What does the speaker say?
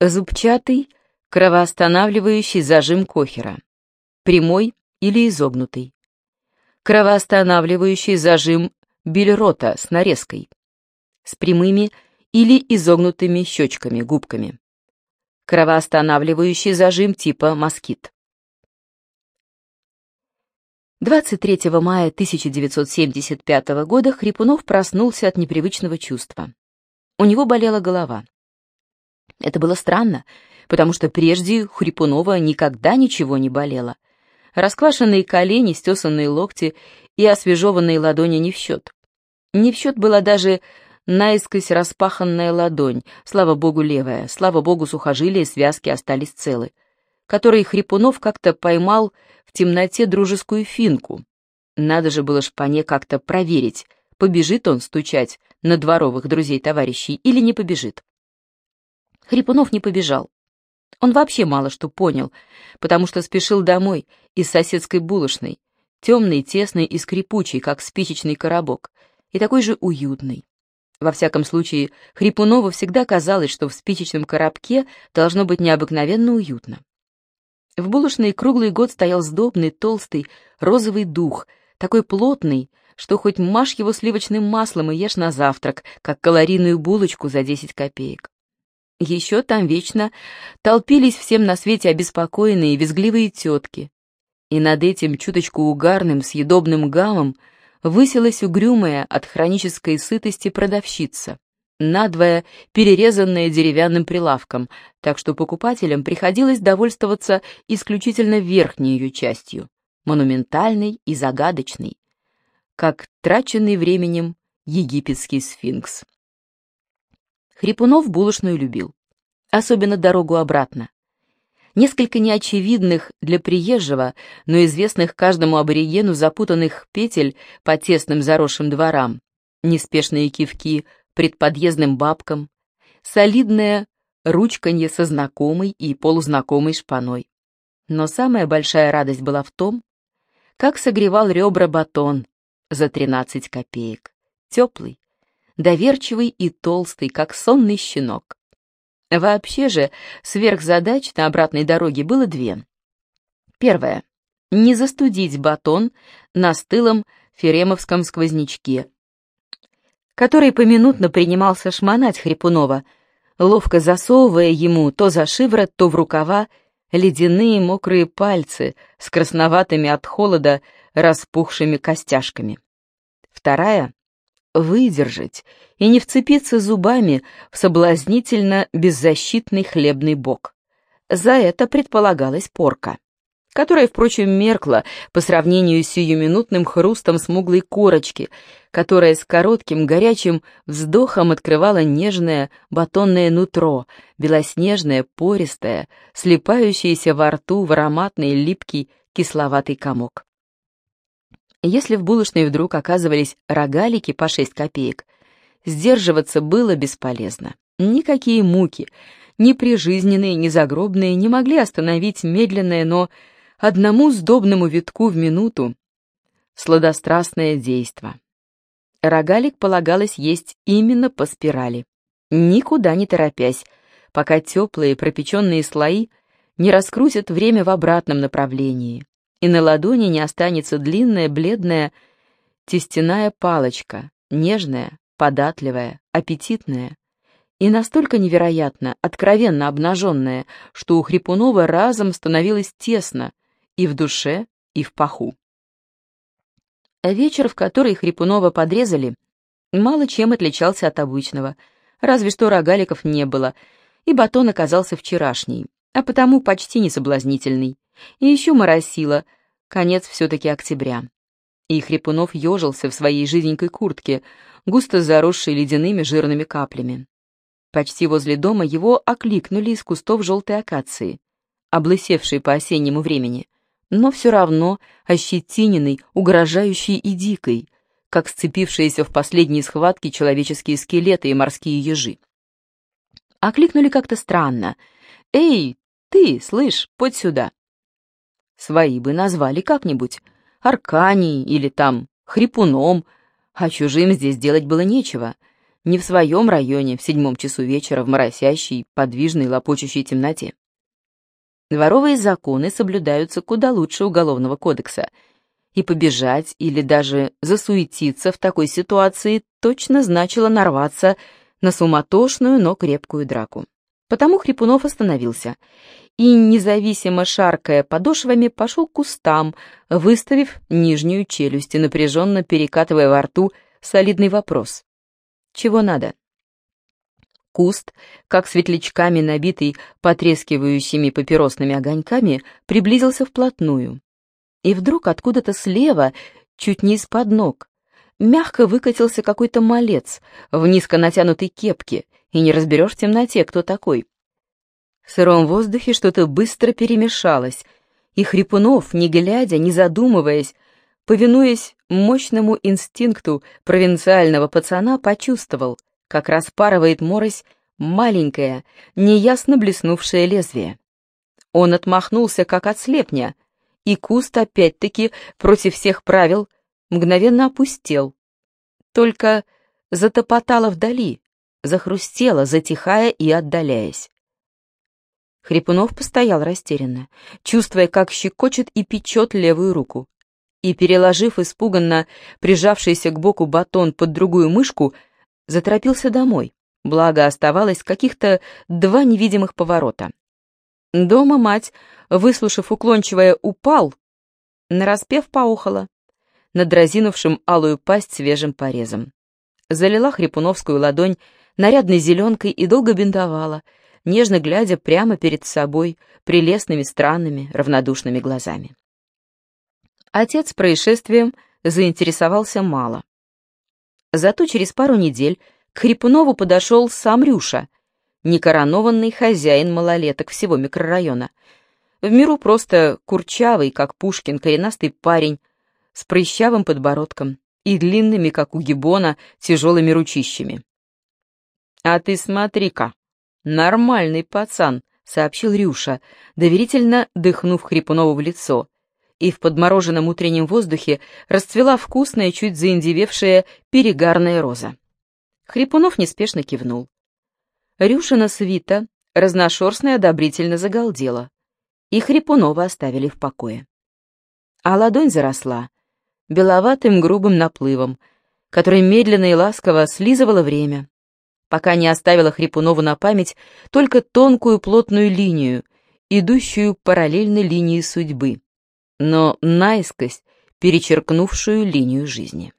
Зубчатый, кровоостанавливающий зажим Кохера. Прямой или изогнутый. Кровоостанавливающий зажим Бильрота с нарезкой. С прямыми или изогнутыми щечками, губками. Кровоостанавливающий зажим типа москит. 23 мая 1975 года Хрипунов проснулся от непривычного чувства. У него болела голова. Это было странно, потому что прежде Хрипунова никогда ничего не болело. Расквашенные колени, стесанные локти и освежеванные ладони не в счет. Не в счет была даже наискось распаханная ладонь, слава богу левая, слава богу сухожилия и связки остались целы, которые Хрипунов как-то поймал в темноте дружескую финку. Надо же было шпане как-то проверить, побежит он стучать на дворовых друзей-товарищей или не побежит. Хрипунов не побежал. Он вообще мало что понял, потому что спешил домой из соседской булочной, темный, тесный и скрипучий, как спичечный коробок, и такой же уютный. Во всяком случае, Хрипунову всегда казалось, что в спичечном коробке должно быть необыкновенно уютно. В булочной круглый год стоял сдобный, толстый, розовый дух, такой плотный, что хоть машь его сливочным маслом и ешь на завтрак, как калорийную булочку за 10 копеек. Еще там вечно толпились всем на свете обеспокоенные визгливые тетки. И над этим чуточку угарным, съедобным гамом высилась угрюмая от хронической сытости продавщица надвое перерезанное деревянным прилавком, так что покупателям приходилось довольствоваться исключительно верхней ее частью, монументальной и загадочной, как траченный временем египетский сфинкс. Хрипунов булочную любил, особенно дорогу обратно. Несколько неочевидных для приезжего, но известных каждому аборигену запутанных петель по тесным заросшим дворам, неспешные кивки предподъездным бабкам, солидное ручканье со знакомой и полузнакомой шпаной. Но самая большая радость была в том, как согревал ребра батон за 13 копеек. Теплый, доверчивый и толстый, как сонный щенок. Вообще же сверхзадач на обратной дороге было две. Первая — не застудить батон на стылом феремовском сквознячке, который поминутно принимался шмонать Хрипунова, ловко засовывая ему то за шиворот, то в рукава ледяные мокрые пальцы с красноватыми от холода распухшими костяшками. Вторая — выдержать и не вцепиться зубами в соблазнительно беззащитный хлебный бок. За это предполагалась порка которая, впрочем, меркла по сравнению с сиюминутным хрустом смуглой корочки, которая с коротким горячим вздохом открывала нежное батонное нутро, белоснежное, пористое, слепающееся во рту в ароматный липкий кисловатый комок. Если в булочной вдруг оказывались рогалики по шесть копеек, сдерживаться было бесполезно. Никакие муки, ни прижизненные, ни загробные, не могли остановить медленное, но одному сдобному витку в минуту сладострастное действо. Рогалик полагалось есть именно по спирали, никуда не торопясь, пока теплые пропеченные слои не раскрутят время в обратном направлении, и на ладони не останется длинная бледная тестяная палочка, нежная, податливая, аппетитная, и настолько невероятно, откровенно обнаженная, что у Хрипунова разом становилось тесно, и в душе, и в паху. Вечер, в который Хрипунова подрезали, мало чем отличался от обычного, разве что рогаликов не было, и батон оказался вчерашний, а потому почти не соблазнительный. И еще моросило, конец все-таки октября. И Хрипунов ежился в своей жиденькой куртке, густо заросшей ледяными жирными каплями. Почти возле дома его окликнули из кустов желтой акации, облысевшей по осеннему времени — но все равно ощетиненной, угрожающей и дикой, как сцепившиеся в последней схватке человеческие скелеты и морские ежи. Окликнули как-то странно. «Эй, ты, слышь, подь сюда!» Свои бы назвали как-нибудь, Арканией или там Хрипуном, а чужим здесь делать было нечего. не в своем районе в седьмом часу вечера в моросящей, подвижной, лопочущей темноте. Дворовые законы соблюдаются куда лучше Уголовного кодекса, и побежать или даже засуетиться в такой ситуации точно значило нарваться на суматошную, но крепкую драку. Потому Хрипунов остановился и, независимо шаркая подошвами, пошел к кустам, выставив нижнюю челюсть и напряженно перекатывая во рту солидный вопрос. «Чего надо?» Куст, как светлячками набитый потрескивающими папиросными огоньками, приблизился вплотную. И вдруг откуда-то слева, чуть не из-под ног, мягко выкатился какой-то малец в низко натянутой кепке, и не разберешь в темноте, кто такой. В сыром воздухе что-то быстро перемешалось, и Хрипунов, не глядя, не задумываясь, повинуясь мощному инстинкту провинциального пацана, почувствовал, как распарывает морось маленькое, неясно блеснувшее лезвие. Он отмахнулся, как от слепня, и куст опять-таки, против всех правил, мгновенно опустел. Только затопотало вдали, захрустело, затихая и отдаляясь. Хрипунов постоял растерянно, чувствуя, как щекочет и печет левую руку. И, переложив испуганно прижавшийся к боку батон под другую мышку, заторопился домой, благо оставалось каких-то два невидимых поворота. Дома мать, выслушав уклончивое «упал», нараспев поухала, над разинувшим алую пасть свежим порезом. Залила хрипуновскую ладонь нарядной зеленкой и долго бинтовала, нежно глядя прямо перед собой прелестными, странными, равнодушными глазами. Отец происшествием заинтересовался мало. Зато через пару недель к Хрипунову подошел сам Рюша, некоронованный хозяин малолеток всего микрорайона. В миру просто курчавый, как Пушкин, коренастый парень с прыщавым подбородком и длинными, как у гибона, тяжелыми ручищами. «А ты смотри-ка, нормальный пацан», — сообщил Рюша, доверительно дыхнув Хрипунову в лицо, и в подмороженном утреннем воздухе расцвела вкусная, чуть заиндевевшая перегарная роза. Хрипунов неспешно кивнул. Рюшина свита разношерстно и одобрительно загалдела, и Хрипунова оставили в покое. А ладонь заросла беловатым грубым наплывом, который медленно и ласково слизывало время, пока не оставила Хрипунову на память только тонкую плотную линию, идущую параллельно линии судьбы, но наискось перечеркнувшую линию жизни.